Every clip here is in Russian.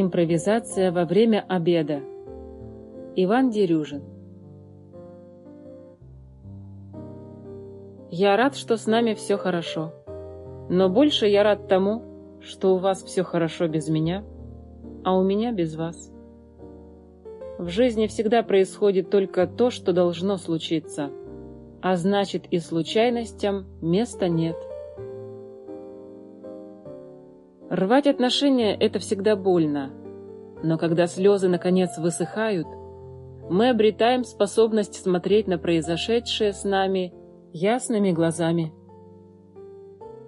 Импровизация во время обеда. Иван Дерюжин. Я рад, что с нами все хорошо. Но больше я рад тому, что у вас все хорошо без меня, а у меня без вас. В жизни всегда происходит только то, что должно случиться, а значит и случайностям места нет. Рвать отношения – это всегда больно. Но когда слезы наконец высыхают, мы обретаем способность смотреть на произошедшее с нами ясными глазами.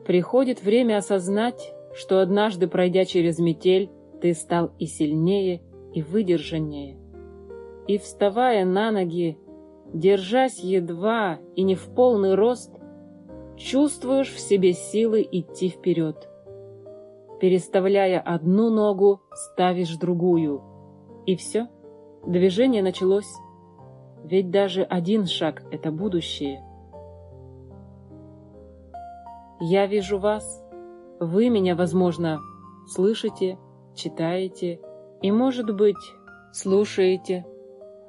Приходит время осознать, что однажды, пройдя через метель, ты стал и сильнее, и выдержаннее. И, вставая на ноги, держась едва и не в полный рост, чувствуешь в себе силы идти вперед. Переставляя одну ногу, ставишь другую. И все, движение началось. Ведь даже один шаг — это будущее. Я вижу вас. Вы меня, возможно, слышите, читаете и, может быть, слушаете.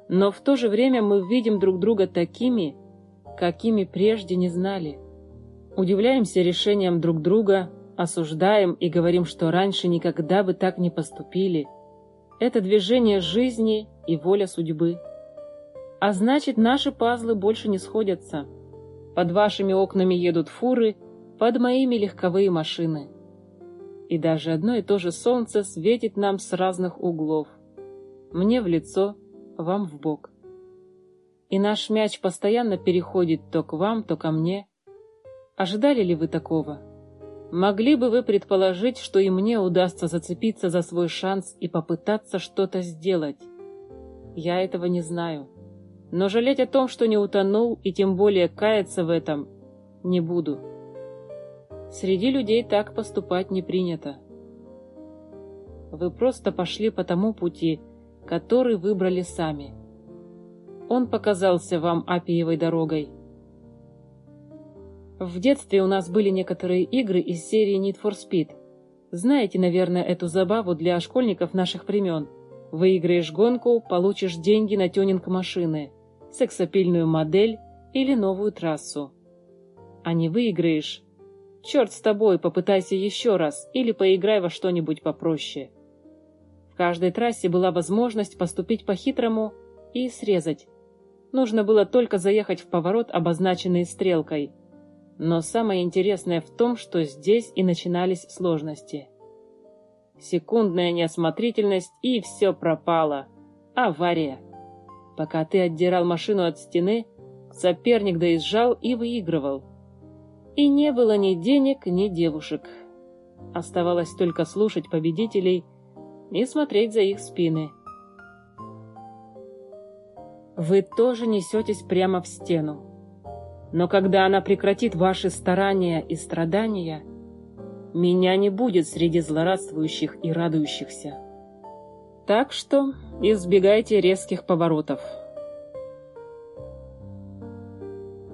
Но в то же время мы видим друг друга такими, какими прежде не знали. Удивляемся решениям друг друга, осуждаем и говорим, что раньше никогда бы так не поступили. Это движение жизни и воля судьбы. А значит, наши пазлы больше не сходятся. Под вашими окнами едут фуры, под моими легковые машины. И даже одно и то же солнце светит нам с разных углов. Мне в лицо, вам в бок. И наш мяч постоянно переходит то к вам, то ко мне. Ожидали ли вы такого? Могли бы вы предположить, что и мне удастся зацепиться за свой шанс и попытаться что-то сделать? Я этого не знаю. Но жалеть о том, что не утонул, и тем более каяться в этом, не буду. Среди людей так поступать не принято. Вы просто пошли по тому пути, который выбрали сами. Он показался вам апиевой дорогой. В детстве у нас были некоторые игры из серии Need for Speed. Знаете, наверное, эту забаву для школьников наших времен. Выиграешь гонку, получишь деньги на тюнинг машины, сексапильную модель или новую трассу. А не выиграешь? Черт с тобой, попытайся еще раз или поиграй во что-нибудь попроще. В каждой трассе была возможность поступить по-хитрому и срезать. Нужно было только заехать в поворот, обозначенный стрелкой – но самое интересное в том, что здесь и начинались сложности. Секундная неосмотрительность, и все пропало. Авария. Пока ты отдирал машину от стены, соперник доезжал и выигрывал. И не было ни денег, ни девушек. Оставалось только слушать победителей и смотреть за их спины. Вы тоже несетесь прямо в стену. Но когда она прекратит ваши старания и страдания, меня не будет среди злорадствующих и радующихся. Так что избегайте резких поворотов.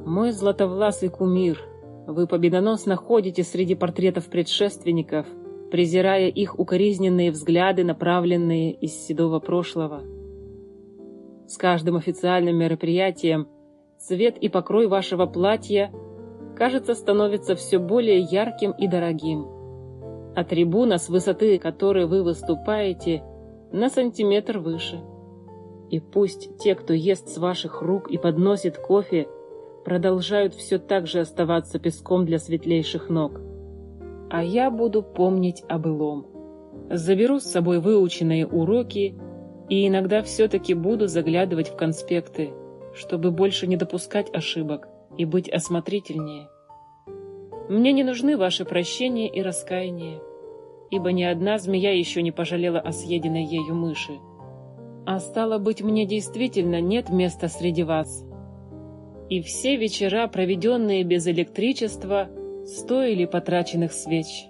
Мой златовласый кумир, вы победоносно ходите среди портретов предшественников, презирая их укоризненные взгляды, направленные из седого прошлого. С каждым официальным мероприятием – Цвет и покрой вашего платья, кажется, становится все более ярким и дорогим. А трибуна, с высоты которой вы выступаете, на сантиметр выше. И пусть те, кто ест с ваших рук и подносит кофе, продолжают все так же оставаться песком для светлейших ног. А я буду помнить о былом. Заберу с собой выученные уроки и иногда все-таки буду заглядывать в конспекты, чтобы больше не допускать ошибок и быть осмотрительнее. Мне не нужны ваши прощения и раскаяния, ибо ни одна змея еще не пожалела о съеденной ею мыши. А стало быть, мне действительно нет места среди вас. И все вечера, проведенные без электричества, стоили потраченных свеч.